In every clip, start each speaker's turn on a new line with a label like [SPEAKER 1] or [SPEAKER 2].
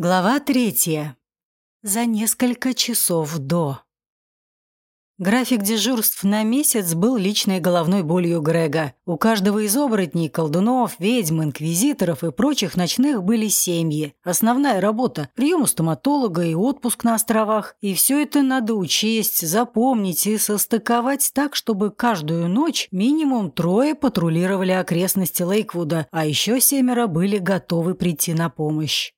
[SPEAKER 1] Глава третья. За несколько часов до. График дежурств на месяц был личной головной болью Грега. У каждого из оборотней, колдунов, ведьм, инквизиторов и прочих ночных были семьи. Основная работа – прием у стоматолога и отпуск на островах. И все это надо учесть, запомнить и состыковать так, чтобы каждую ночь минимум трое патрулировали окрестности Лейквуда, а еще семеро были готовы прийти на помощь.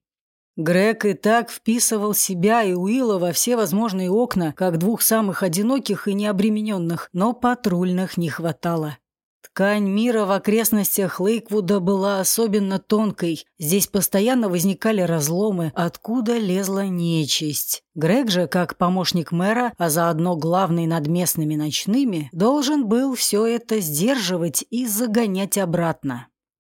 [SPEAKER 1] Грег и так вписывал себя и Уилла во все возможные окна, как двух самых одиноких и необремененных, но патрульных не хватало. Ткань мира в окрестностях Лейквуда была особенно тонкой. Здесь постоянно возникали разломы, откуда лезла нечисть. Грег же, как помощник мэра, а заодно главный над местными ночными, должен был все это сдерживать и загонять обратно.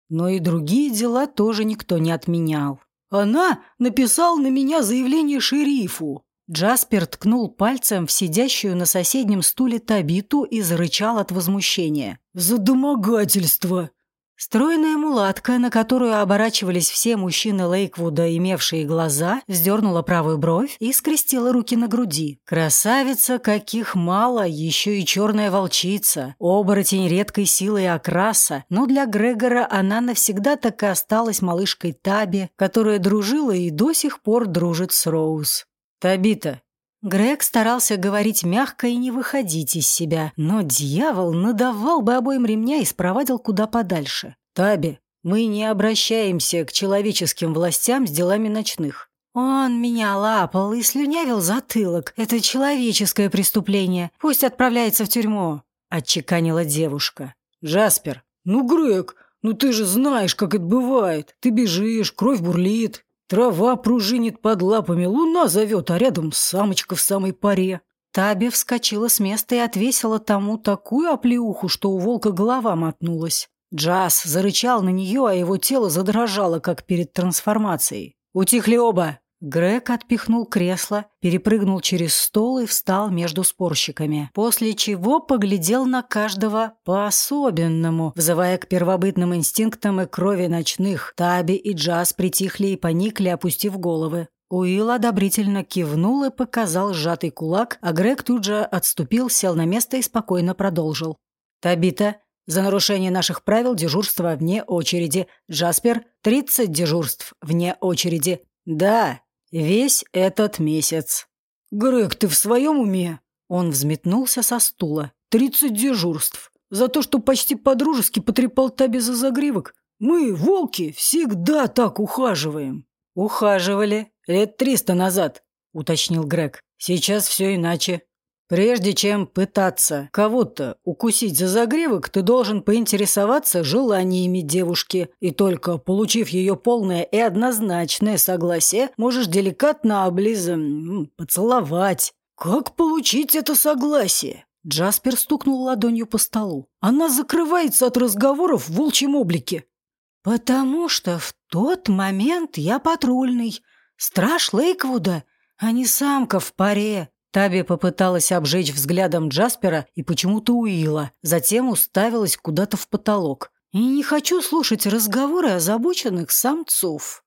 [SPEAKER 1] Но и другие дела тоже никто не отменял. Она написала на меня заявление шерифу. Джаспер ткнул пальцем в сидящую на соседнем стуле Табиту и зарычал от возмущения. «За домогательство!» Стройная мулатка, на которую оборачивались все мужчины Лейквуда, имевшие глаза, вздернула правую бровь и скрестила руки на груди. Красавица, каких мало, еще и черная волчица, оборотень редкой силы и окраса, но для Грегора она навсегда так и осталась малышкой Таби, которая дружила и до сих пор дружит с Роуз. «Табита, Грег старался говорить мягко и не выходить из себя, но дьявол надавал бы обоим ремня и спровадил куда подальше. «Таби, мы не обращаемся к человеческим властям с делами ночных». «Он меня лапал и слюнявил затылок. Это человеческое преступление. Пусть отправляется в тюрьму», – отчеканила девушка.
[SPEAKER 2] «Джаспер, ну, Грег, ну ты же знаешь, как это бывает. Ты бежишь, кровь бурлит, Трава пружинит под лапами, луна зовет, а рядом самочка в самой паре.
[SPEAKER 1] Таби вскочила с места и отвесила тому такую оплеуху, что у волка голова мотнулась. Джаз зарычал на нее, а его тело задрожало, как перед трансформацией. «Утихли оба!» Грег отпихнул кресло, перепрыгнул через стол и встал между спорщиками, после чего поглядел на каждого по-особенному, взывая к первобытным инстинктам и крови ночных. Таби и Джаз притихли и поникли, опустив головы. Уилл одобрительно кивнул и показал сжатый кулак, а Грег тут же отступил, сел на место и спокойно продолжил. «Табита, за нарушение наших правил дежурства вне очереди. Джаспер, 30 дежурств вне очереди. Да, Весь этот месяц.
[SPEAKER 2] Грег, ты в своем уме?
[SPEAKER 1] Он взметнулся со стула.
[SPEAKER 2] Тридцать дежурств. За то, что почти по-дружески потрепал Таби за загривок. Мы, волки, всегда так ухаживаем.
[SPEAKER 1] Ухаживали. Лет триста назад, уточнил Грег. Сейчас все иначе. Прежде чем пытаться кого-то укусить за загривок, ты должен поинтересоваться желаниями девушки, и только получив ее полное и однозначное согласие, можешь деликатно облизом поцеловать.
[SPEAKER 2] Как получить это согласие?
[SPEAKER 1] Джаспер стукнул ладонью по столу.
[SPEAKER 2] Она закрывается от разговоров в волчьем облике.
[SPEAKER 1] Потому что в тот момент я патрульный, страж Лейквуда, а не самка в паре. Таби попыталась обжечь взглядом Джаспера и почему-то Уилла, затем уставилась куда-то в потолок. «И не хочу слушать разговоры озабоченных самцов».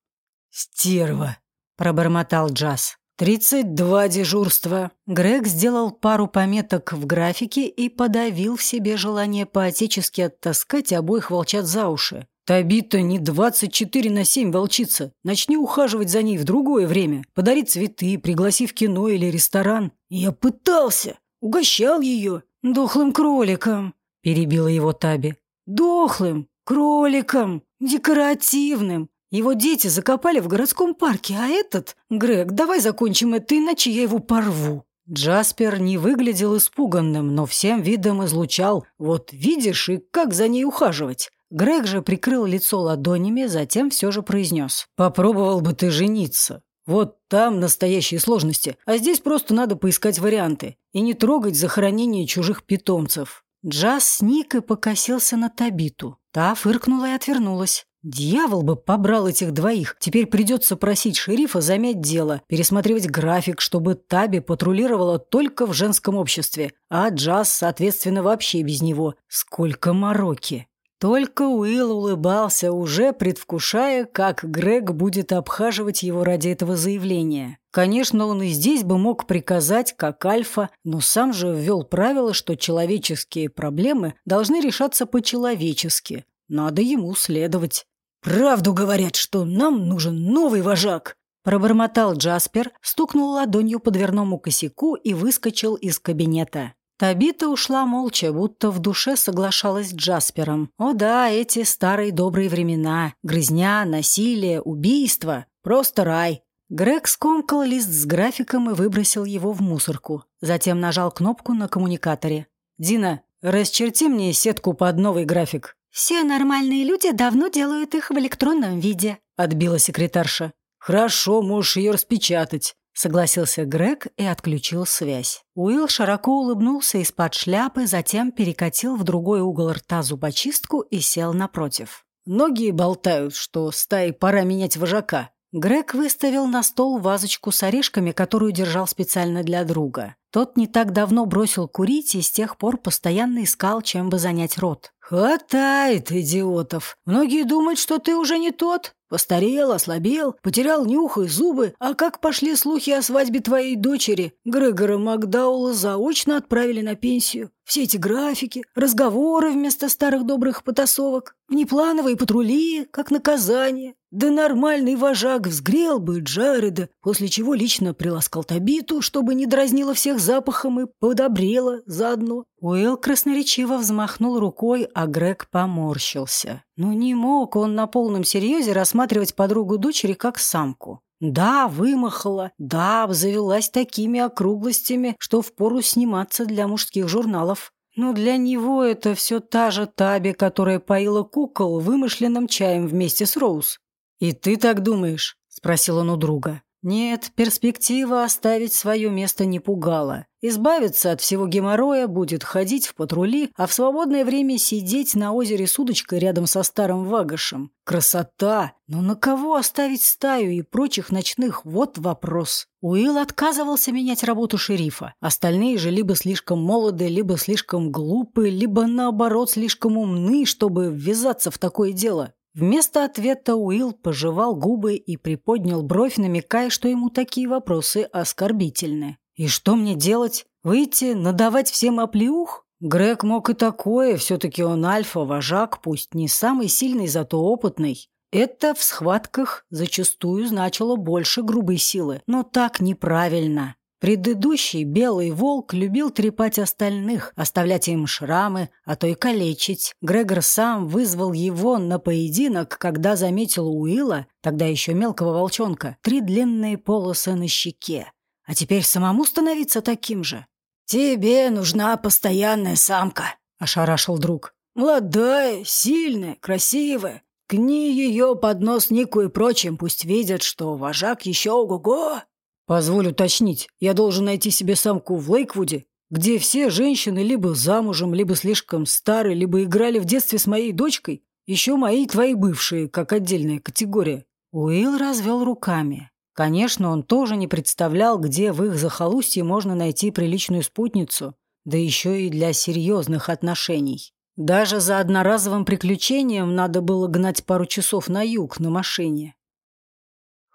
[SPEAKER 2] «Стерва!» – пробормотал Джаз. «Тридцать два дежурства».
[SPEAKER 1] Грег сделал пару пометок в графике и подавил в себе желание поотечески оттаскать обоих волчат за уши.
[SPEAKER 2] Табита не 24 на 7 волчица. Начни ухаживать за ней в другое время. Подари цветы, пригласи в кино или ресторан. Я пытался. Угощал ее.
[SPEAKER 1] Дохлым кроликом, перебила его Таби. Дохлым кроликом. Декоративным. Его дети закопали в городском парке, а этот... Грег, давай закончим это, иначе я его порву. Джаспер не выглядел испуганным, но всем видом излучал. Вот видишь, и как за ней ухаживать. Грег же прикрыл лицо ладонями, затем все же произнес.
[SPEAKER 2] «Попробовал бы ты жениться. Вот там настоящие сложности, а здесь просто надо поискать варианты и не трогать захоронение чужих питомцев».
[SPEAKER 1] Джаз сник и покосился на Табиту. Та фыркнула и отвернулась. Дьявол бы побрал этих двоих. Теперь придется просить шерифа замять дело, пересматривать график, чтобы Таби патрулировала только в женском обществе, а Джаз, соответственно, вообще без него. Сколько мороки. Только Уилл улыбался, уже предвкушая, как Грег будет обхаживать его ради этого заявления. Конечно, он и здесь бы мог приказать, как Альфа, но сам же ввел правило, что человеческие проблемы должны решаться по-человечески. Надо ему следовать.
[SPEAKER 2] «Правду говорят, что нам нужен новый вожак!»
[SPEAKER 1] Пробормотал Джаспер, стукнул ладонью по дверному косяку и выскочил из кабинета. Табита ушла молча, будто в душе соглашалась с Джаспером. О да, эти старые добрые времена. Грызня, насилие, убийство. Просто рай. Грег скомкал лист с графиком и выбросил его в мусорку. Затем нажал кнопку на коммуникаторе. «Дина, расчерти мне сетку под новый график».
[SPEAKER 3] «Все нормальные люди давно делают их в электронном виде», —
[SPEAKER 1] отбила секретарша.
[SPEAKER 2] «Хорошо, можешь ее распечатать».
[SPEAKER 1] Согласился Грег и отключил связь. Уилл широко улыбнулся из-под шляпы, затем перекатил в другой угол рта зубочистку и сел напротив.
[SPEAKER 2] «Многие болтают, что стаи пора менять вожака».
[SPEAKER 1] Грег выставил на стол вазочку с орешками, которую держал специально для друга. Тот не так давно бросил курить и с тех пор постоянно искал, чем бы занять рот.
[SPEAKER 2] «Хватает идиотов. Многие думают, что ты уже не тот. Постарел, ослабел, потерял нюх и зубы. А как пошли слухи о свадьбе твоей дочери? Грегора Макдаула заочно отправили на пенсию. Все эти графики, разговоры вместо старых добрых потасовок, внеплановые патрули, как наказание. Да нормальный вожак взгрел бы Джареда, после чего лично приласкал Табиту, чтобы не дразнила всех запахом и подобрела заодно.
[SPEAKER 1] Уилл красноречиво взмахнул рукой, а Грег поморщился. Ну не мог он на полном серьезе рассматривать подругу дочери как самку. Да, вымахала, да, обзавелась такими округлостями, что впору сниматься для мужских журналов. Но для него это все та же Таби, которая поила кукол вымышленным чаем вместе с Роуз. «И ты так думаешь?» – спросил он у друга. Нет, перспектива оставить свое место не пугала. Избавиться от всего геморроя, будет ходить в патрули, а в свободное время сидеть на озере с удочкой рядом со старым вагашем. Красота! Но на кого оставить стаю и прочих ночных? Вот вопрос. Уилл отказывался менять работу шерифа. Остальные же либо слишком молоды, либо слишком глупы, либо наоборот слишком умны, чтобы ввязаться в такое дело. Вместо ответа Уилл пожевал губы и приподнял бровь, намекая, что ему такие вопросы оскорбительны. «И что мне делать? Выйти, надавать всем оплеух?» Грег мог и такое, все-таки он альфа-вожак, пусть не самый сильный, зато опытный. Это в схватках зачастую значило больше грубой силы, но так неправильно. Предыдущий белый волк любил трепать остальных, оставлять им шрамы, а то и калечить. Грегор сам вызвал его на поединок, когда заметил у Уилла, тогда еще мелкого волчонка, три длинные полосы на щеке. А теперь самому становиться таким же.
[SPEAKER 2] «Тебе нужна постоянная самка», — ошарашил друг. «Молодая, сильная, красивая. Кни ее под нос Нику и прочим, пусть видят, что вожак еще ого-го». «Позволь уточнить, я должен найти себе самку в Лейквуде, где все женщины либо замужем, либо слишком стары, либо играли в детстве с моей дочкой, еще мои и твои бывшие, как отдельная категория».
[SPEAKER 1] Уилл развел руками. Конечно, он тоже не представлял, где в их захолустье можно найти приличную спутницу, да еще и для серьезных отношений. Даже за одноразовым приключением надо было гнать пару часов на юг на машине.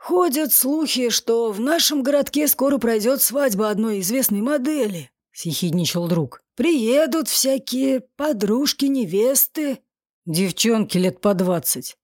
[SPEAKER 2] «Ходят слухи, что в нашем городке скоро пройдет свадьба одной известной модели», — съехидничал друг. «Приедут всякие подружки, невесты».
[SPEAKER 1] «Девчонки лет по двадцать».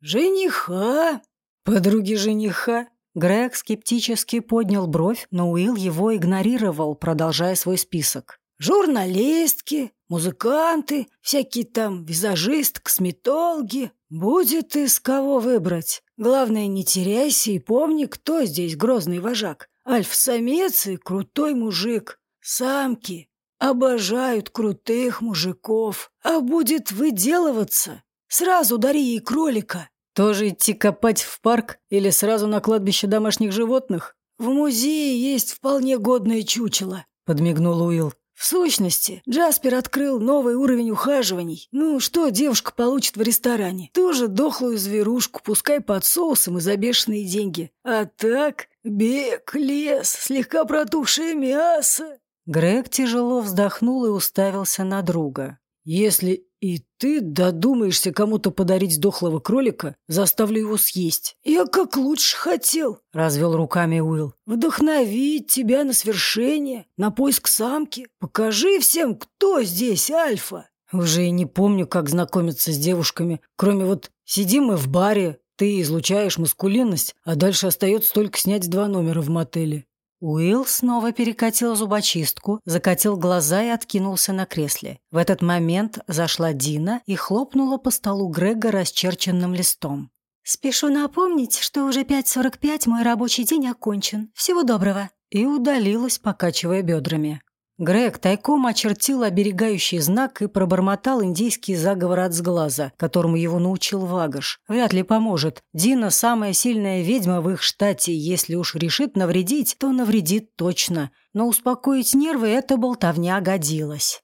[SPEAKER 2] «Жениха».
[SPEAKER 1] «Подруги жениха». Грег скептически поднял бровь, но Уилл его игнорировал, продолжая свой список.
[SPEAKER 2] «Журналистки, музыканты, всякие там визажист, косметологи. Будет из кого выбрать. Главное, не теряйся и помни, кто здесь грозный вожак. Альф-самец и крутой мужик. Самки обожают крутых мужиков. А будет выделываться, сразу дари ей кролика.
[SPEAKER 1] Тоже идти копать в парк или сразу на кладбище домашних животных?
[SPEAKER 2] В музее есть вполне годное чучело,
[SPEAKER 1] подмигнул Уилл.
[SPEAKER 2] В сущности, Джаспер открыл новый уровень ухаживаний. Ну, что девушка получит в ресторане? Тоже дохлую зверушку, пускай под соусом и за бешеные деньги. А так, бег, лес, слегка протухшее мясо.
[SPEAKER 1] Грег тяжело вздохнул и уставился на друга.
[SPEAKER 2] Если и ты додумаешься кому-то подарить дохлого кролика, заставлю его съесть. Я как лучше хотел, развел руками Уилл. Вдохновить тебя на свершение, на поиск самки. Покажи всем, кто здесь альфа. Уже и не помню, как знакомиться с девушками, кроме вот сидим мы в баре, ты излучаешь маскулинность, а дальше остается только снять два номера в мотеле.
[SPEAKER 1] Уилл снова перекатил зубочистку, закатил глаза и откинулся на кресле. В этот момент зашла Дина и хлопнула по столу Грега расчерченным листом.
[SPEAKER 3] «Спешу напомнить, что уже 5.45 мой рабочий день окончен. Всего доброго!»
[SPEAKER 1] И удалилась, покачивая бедрами. Грег тайком очертил оберегающий знак и пробормотал индийский заговор от сглаза, которому его научил Вагаш. Вряд ли поможет. Дина – самая сильная ведьма в их штате. Если уж решит навредить, то навредит точно. Но успокоить нервы эта болтовня годилась.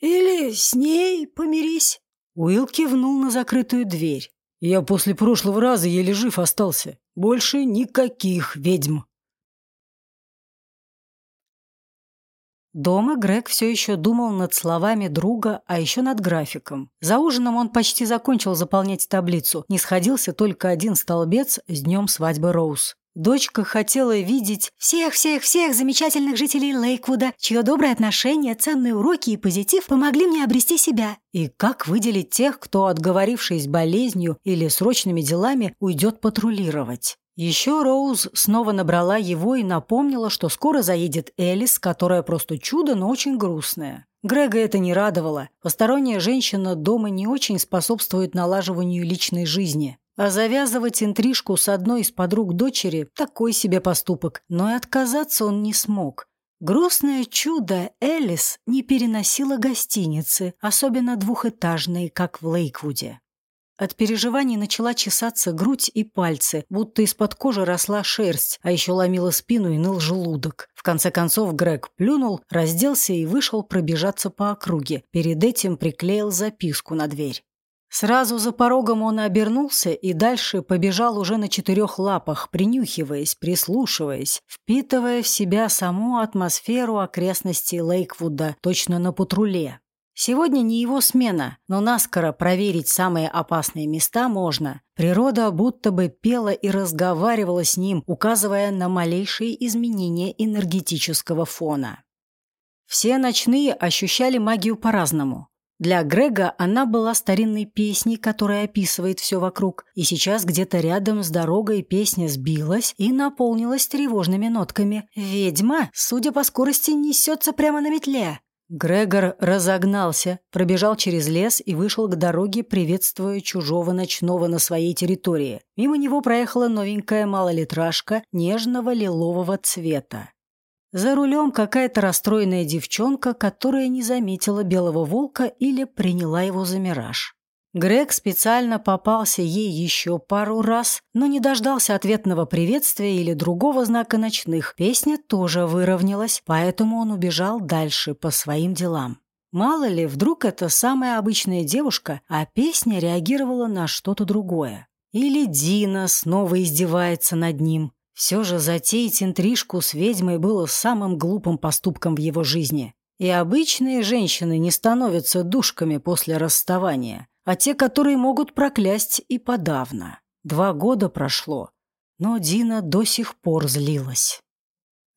[SPEAKER 2] «Или с ней помирись».
[SPEAKER 1] Уилл кивнул на закрытую дверь.
[SPEAKER 2] «Я после прошлого раза еле жив остался. Больше никаких ведьм».
[SPEAKER 1] Дома Грег все еще думал над словами друга, а еще над графиком. За ужином он почти закончил заполнять таблицу. Не сходился только один столбец с днем свадьбы Роуз. Дочка хотела видеть
[SPEAKER 3] всех-всех-всех замечательных жителей Лейквуда, чье доброе отношение, ценные уроки и позитив помогли мне обрести себя.
[SPEAKER 1] И как выделить тех, кто, отговорившись болезнью или срочными делами, уйдет патрулировать. Еще Роуз снова набрала его и напомнила, что скоро заедет Элис, которая просто чудо, но очень грустная. Грега это не радовало. Посторонняя женщина дома не очень способствует налаживанию личной жизни. А завязывать интрижку с одной из подруг дочери – такой себе поступок. Но и отказаться он не смог. Грустное чудо Элис не переносила гостиницы, особенно двухэтажные, как в Лейквуде. От переживаний начала чесаться грудь и пальцы, будто из-под кожи росла шерсть, а еще ломила спину и ныл желудок. В конце концов Грег плюнул, разделся и вышел пробежаться по округе. Перед этим приклеил записку на дверь. Сразу за порогом он обернулся и дальше побежал уже на четырех лапах, принюхиваясь, прислушиваясь, впитывая в себя саму атмосферу окрестностей Лейквуда, точно на патруле. Сегодня не его смена, но наскоро проверить самые опасные места можно. Природа будто бы пела и разговаривала с ним, указывая на малейшие изменения энергетического фона. Все ночные ощущали магию по-разному. Для Грега она была старинной песней, которая описывает все вокруг, и сейчас где-то рядом с дорогой песня сбилась и наполнилась тревожными нотками. «Ведьма, судя по скорости, несется прямо на метле». Грегор разогнался, пробежал через лес и вышел к дороге, приветствуя чужого ночного на своей территории. Мимо него проехала новенькая малолитражка нежного лилового цвета. За рулем какая-то расстроенная девчонка, которая не заметила белого волка или приняла его за мираж. Грег специально попался ей еще пару раз, но не дождался ответного приветствия или другого знака ночных. Песня тоже выровнялась, поэтому он убежал дальше по своим делам. Мало ли, вдруг это самая обычная девушка, а песня реагировала на что-то другое. Или Дина снова издевается над ним. Все же затеять интрижку с ведьмой было самым глупым поступком в его жизни. И обычные женщины не становятся душками после расставания а те, которые могут проклясть и подавно. Два года прошло, но Дина до сих пор злилась.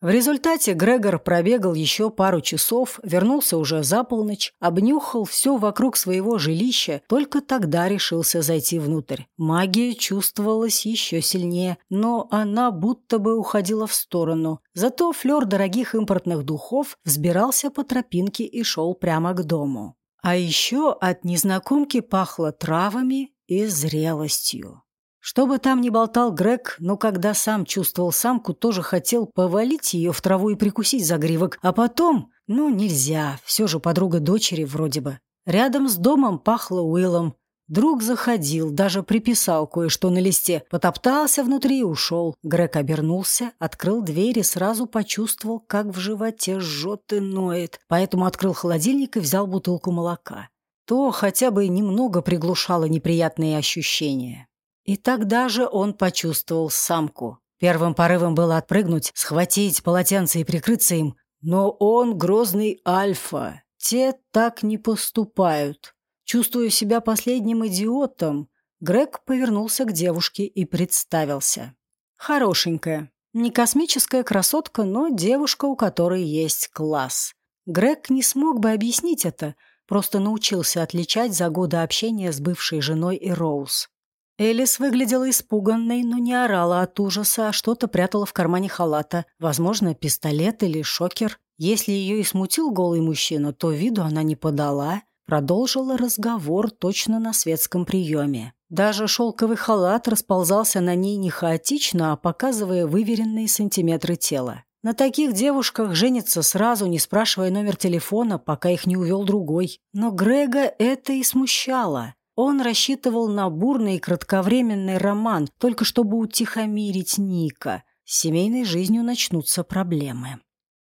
[SPEAKER 1] В результате Грегор пробегал еще пару часов, вернулся уже за полночь, обнюхал все вокруг своего жилища, только тогда решился зайти внутрь. Магия чувствовалась еще сильнее, но она будто бы уходила в сторону. Зато флер дорогих импортных духов взбирался по тропинке и шел прямо к дому. А еще от незнакомки пахло травами и зрелостью. Что бы там ни болтал Грег, но когда сам чувствовал самку, тоже хотел повалить ее в траву и прикусить загривок, а потом, ну, нельзя, все же подруга дочери вроде бы. Рядом с домом пахло Уиллом, Друг заходил, даже приписал кое-что на листе, потоптался внутри и ушел. Грег обернулся, открыл дверь и сразу почувствовал, как в животе жжет и ноет. Поэтому открыл холодильник и взял бутылку молока. То хотя бы немного приглушало неприятные ощущения. И тогда же он почувствовал самку. Первым порывом было отпрыгнуть, схватить полотенце и прикрыться им. Но он грозный альфа, Те так не поступают. Чувствуя себя последним идиотом, Грег повернулся к девушке и представился. Хорошенькая. Не космическая красотка, но девушка, у которой есть класс. Грег не смог бы объяснить это, просто научился отличать за годы общения с бывшей женой и Роуз. Элис выглядела испуганной, но не орала от ужаса, а что-то прятала в кармане халата. Возможно, пистолет или шокер. Если ее и смутил голый мужчина, то виду она не подала. Продолжила разговор точно на светском приеме. Даже шелковый халат расползался на ней не хаотично, а показывая выверенные сантиметры тела. На таких девушках женится сразу, не спрашивая номер телефона, пока их не увел другой. Но Грега это и смущало. Он рассчитывал на бурный и кратковременный роман, только чтобы утихомирить Ника. С семейной жизнью начнутся проблемы.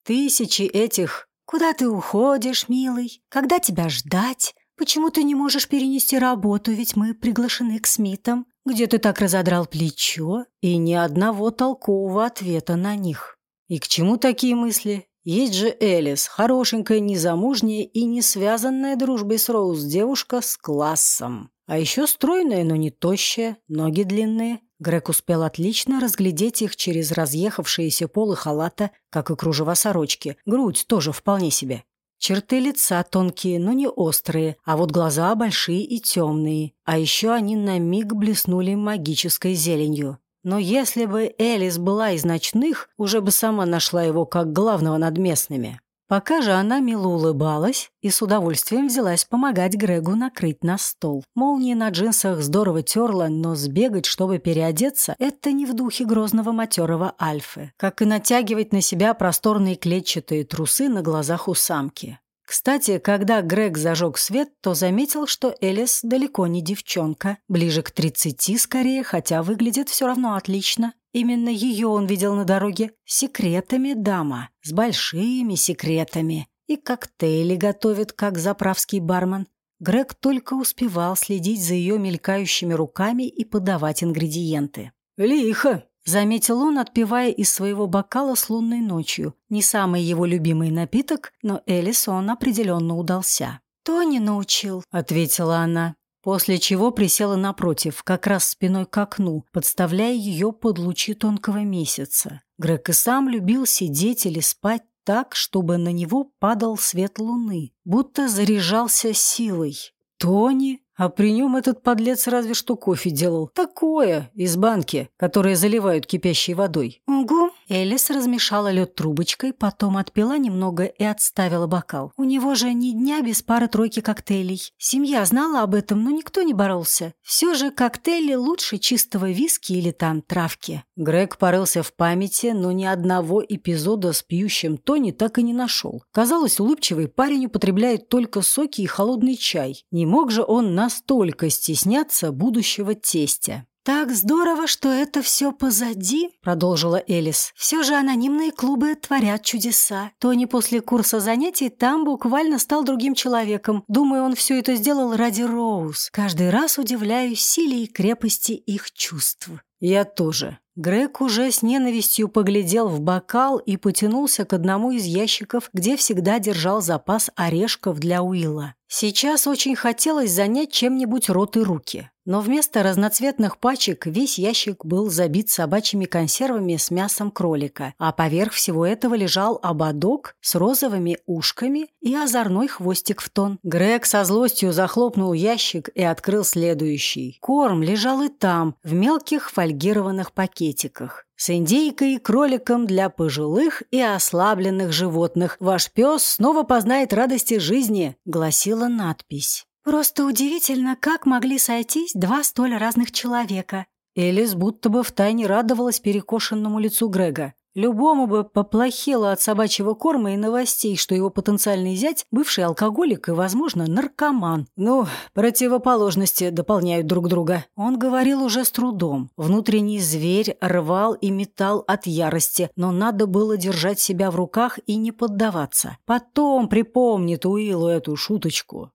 [SPEAKER 1] Тысячи этих
[SPEAKER 3] «Куда ты уходишь, милый? Когда тебя ждать? Почему ты не можешь перенести работу, ведь мы приглашены к Смитам? Где ты так разодрал плечо?»
[SPEAKER 1] И ни одного толкового ответа на них. И к чему такие мысли? Есть же Элис, хорошенькая, незамужняя и не связанная дружбой с Роуз девушка с классом. А еще стройная, но не тощая, ноги длинные. Грег успел отлично разглядеть их через разъехавшиеся полы халата, как и кружева сорочки. Грудь тоже вполне себе. Черты лица тонкие, но не острые, а вот глаза большие и темные. А еще они на миг блеснули магической зеленью. Но если бы Элис была из ночных, уже бы сама нашла его как главного над местными. Пока же она мило улыбалась и с удовольствием взялась помогать Грегу накрыть на стол. Молния на джинсах здорово терла, но сбегать, чтобы переодеться, это не в духе грозного матерого Альфы. Как и натягивать на себя просторные клетчатые трусы на глазах у самки. Кстати, когда Грег зажег свет, то заметил, что Элис далеко не девчонка, ближе к тридцати скорее, хотя выглядит все равно отлично. Именно ее он видел на дороге. Секретами дама, с большими секретами. И коктейли готовит, как заправский бармен. Грег только успевал следить за ее мелькающими руками и подавать ингредиенты. «Лихо!» Заметил он, отпивая из своего бокала с лунной ночью. Не самый его любимый напиток, но Элис он определенно удался.
[SPEAKER 3] «Тони научил», —
[SPEAKER 1] ответила она, после чего присела напротив, как раз спиной к окну, подставляя ее под лучи тонкого месяца. Грег и сам любил сидеть или спать так, чтобы на него падал свет луны, будто заряжался силой. Тони а при нем этот подлец разве что кофе делал. Такое, из банки, которые заливают кипящей водой.
[SPEAKER 3] Угу. Элис размешала лед трубочкой, потом отпила немного и отставила бокал. У него же ни дня без пары-тройки коктейлей. Семья знала об этом, но никто не боролся. Все же коктейли лучше чистого виски или там травки.
[SPEAKER 1] Грег порылся в памяти, но ни одного эпизода с пьющим Тони так и не нашел. Казалось, улыбчивый парень употребляет только соки и холодный чай. Не мог же он настолько стесняться будущего тестя.
[SPEAKER 3] «Так здорово, что это все позади», — продолжила Элис. «Все же анонимные клубы творят чудеса. Тони после курса занятий там буквально стал другим человеком. Думаю, он все это сделал ради Роуз. Каждый раз удивляюсь силе и крепости их чувств».
[SPEAKER 1] «Я тоже», Грег уже с ненавистью поглядел в бокал и потянулся к одному из ящиков, где всегда держал запас орешков для Уилла. Сейчас очень хотелось занять чем-нибудь рот и руки. Но вместо разноцветных пачек весь ящик был забит собачьими консервами с мясом кролика, а поверх всего этого лежал ободок с розовыми ушками и озорной хвостик в тон. Грег со злостью захлопнул ящик и открыл следующий. Корм лежал и там, в мелких фольгированных пакетиках. С индейкой кроликом для пожилых и ослабленных животных. Ваш пес снова познает радости жизни, гласила надпись.
[SPEAKER 3] Просто удивительно, как могли сойтись два столь разных человека.
[SPEAKER 1] Элис будто бы втайне радовалась перекошенному лицу Грега. Любому бы поплохело от собачьего корма и новостей, что его потенциальный зять – бывший алкоголик и, возможно, наркоман. Ну, противоположности дополняют друг друга. Он говорил уже с трудом. Внутренний зверь рвал и метал от ярости, но надо было держать себя в руках и не поддаваться. Потом припомнит Уиллу эту шуточку.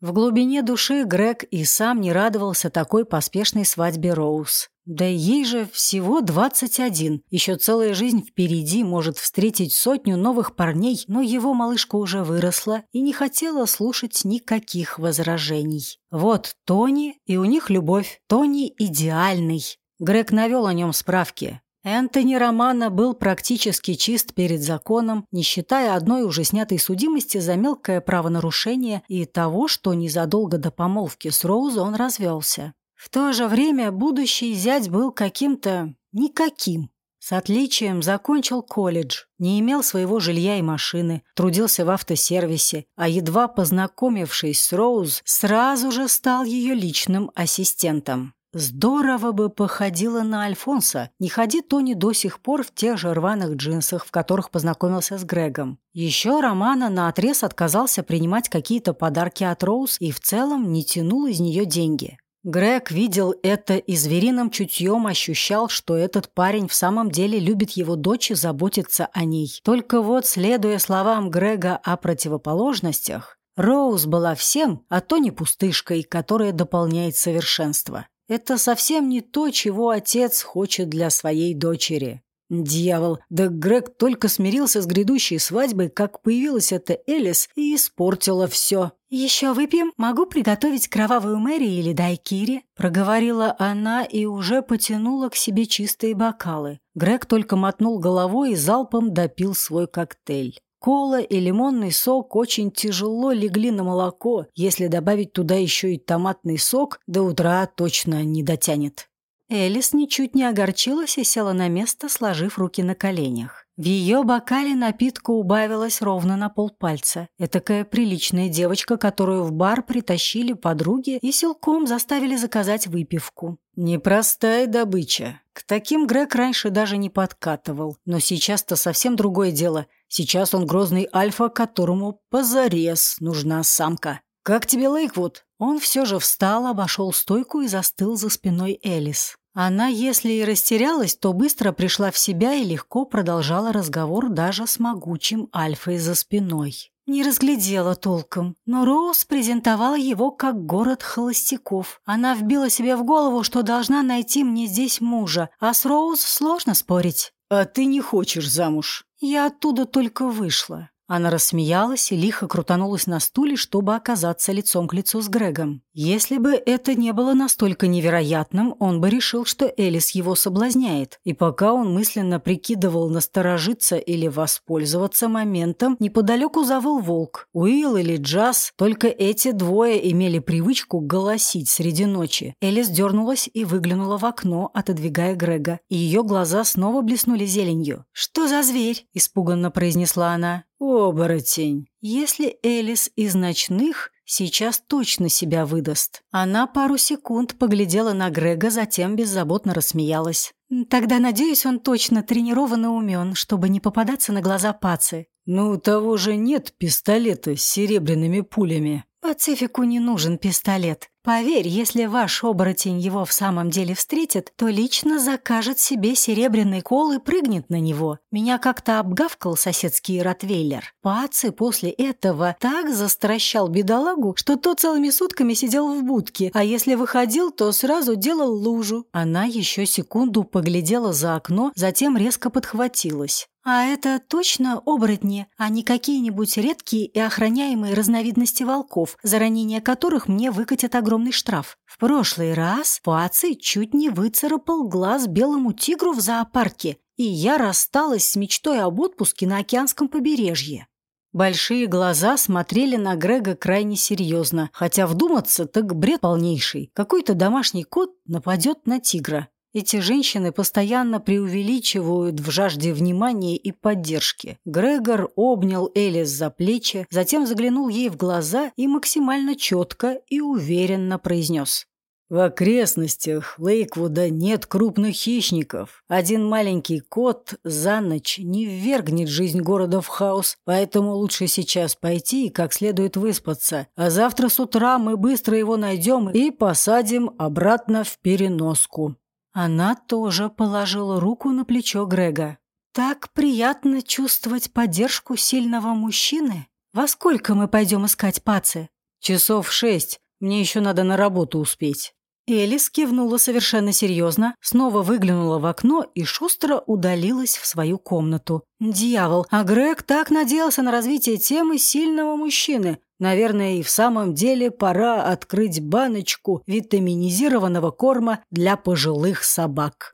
[SPEAKER 1] В глубине души Грег и сам не радовался такой поспешной свадьбе Роуз. Да ей же всего 21, еще целая жизнь впереди может встретить сотню новых парней, но его малышка уже выросла и не хотела слушать никаких возражений. Вот Тони, и у них любовь. Тони идеальный. Грег навел о нем справки. Энтони Романо был практически чист перед законом, не считая одной уже снятой судимости за мелкое правонарушение и того, что незадолго до помолвки с Роуз он развелся. В то же время будущий зять был каким-то никаким. С отличием закончил колледж, не имел своего жилья и машины, трудился в автосервисе, а едва познакомившись с Роуз, сразу же стал ее личным ассистентом. Здорово бы походила на Альфонса, не ходи Тони до сих пор в тех же рваных джинсах, в которых познакомился с Грегом. Еще Романа наотрез отказался принимать какие-то подарки от Роуз и в целом не тянул из нее деньги. Грег видел это и звериным чутьем ощущал, что этот парень в самом деле любит его дочь и заботится о ней. Только вот, следуя словам Грега о противоположностях, Роуз была всем, а то не пустышкой, которая дополняет совершенство. Это совсем не то, чего отец хочет для своей дочери. Дьявол, да Грег только смирился с грядущей свадьбой, как появилась эта Элис и испортила все.
[SPEAKER 3] «Еще выпьем? Могу приготовить кровавую Мэри или дайкири?»
[SPEAKER 1] Проговорила она и уже потянула к себе чистые бокалы. Грег только мотнул головой и залпом допил свой коктейль. Кола и лимонный сок очень тяжело легли на молоко. Если добавить туда еще и томатный сок, до утра точно не дотянет. Элис ничуть не огорчилась и села на место, сложив руки на коленях. В ее бокале напитка убавилось ровно на полпальца. Этакая приличная девочка, которую в бар притащили подруги и силком заставили заказать выпивку. Непростая добыча. К таким Грег раньше даже не подкатывал. Но сейчас-то совсем другое дело. Сейчас он грозный альфа, которому позарез нужна самка. «Как тебе, Лейквуд?» Он все же встал, обошел стойку и застыл за спиной Элис. Она, если и растерялась, то быстро пришла в себя и легко продолжала разговор даже с могучим Альфой за спиной.
[SPEAKER 3] Не разглядела толком, но Роуз презентовала его как город холостяков. Она вбила себе в голову, что должна найти мне здесь мужа, а с Роуз сложно спорить.
[SPEAKER 2] «А ты не хочешь замуж?»
[SPEAKER 1] Я оттуда только вышла. Она рассмеялась и лихо крутанулась на стуле, чтобы оказаться лицом к лицу с Грегом. Если бы это не было настолько невероятным, он бы решил, что Элис его соблазняет. И пока он мысленно прикидывал насторожиться или воспользоваться моментом, неподалеку завыл волк. Уилл или Джаз, только эти двое имели привычку голосить среди ночи. Элис дернулась и выглянула в окно, отодвигая Грега. И ее глаза снова блеснули зеленью.
[SPEAKER 3] «Что за зверь?» – испуганно произнесла она.
[SPEAKER 1] Оборотень. Если Элис из ночных, сейчас точно себя выдаст. Она пару секунд поглядела на Грега, затем беззаботно рассмеялась.
[SPEAKER 3] Тогда, надеюсь, он точно тренирован и умен, чтобы не попадаться на глаза пацы.
[SPEAKER 2] Ну, у того же нет пистолета с серебряными пулями.
[SPEAKER 3] Пацифику не нужен пистолет. Поверь, если ваш оборотень его в самом деле встретит, то лично закажет себе серебряный кол и прыгнет на него. Меня как-то обгавкал соседский ротвейлер. Паци после этого так застращал бедолагу, что тот целыми сутками сидел в будке, а если выходил, то сразу делал лужу.
[SPEAKER 1] Она еще секунду поглядела за окно, затем резко подхватилась.
[SPEAKER 3] А это точно оборотни, а не какие-нибудь редкие и охраняемые разновидности волков, за ранение которых мне выкатят огромный штраф. В прошлый раз Паций чуть не выцарапал глаз белому тигру в зоопарке, и я рассталась с мечтой об отпуске на океанском побережье.
[SPEAKER 1] Большие глаза смотрели на Грега крайне серьезно, хотя вдуматься так бред полнейший. Какой-то домашний кот нападет на тигра. Эти женщины постоянно преувеличивают в жажде внимания и поддержки. Грегор обнял Элис за плечи, затем заглянул ей в глаза и максимально четко и уверенно произнес.
[SPEAKER 2] В окрестностях Лейквуда нет крупных хищников. Один маленький кот за ночь не ввергнет жизнь города в хаос, поэтому лучше сейчас пойти и как следует выспаться. А завтра с утра мы быстро его найдем и посадим обратно в переноску.
[SPEAKER 1] Она тоже положила руку на плечо Грега. «Так приятно чувствовать поддержку сильного мужчины. Во сколько мы пойдем искать Паци?» «Часов шесть. Мне еще надо на работу успеть».
[SPEAKER 3] Элис кивнула совершенно серьезно, снова выглянула в окно и шустро удалилась в свою комнату. Дьявол, а Грег так надеялся на развитие темы сильного мужчины. Наверное, и в самом деле пора открыть баночку витаминизированного корма для пожилых собак.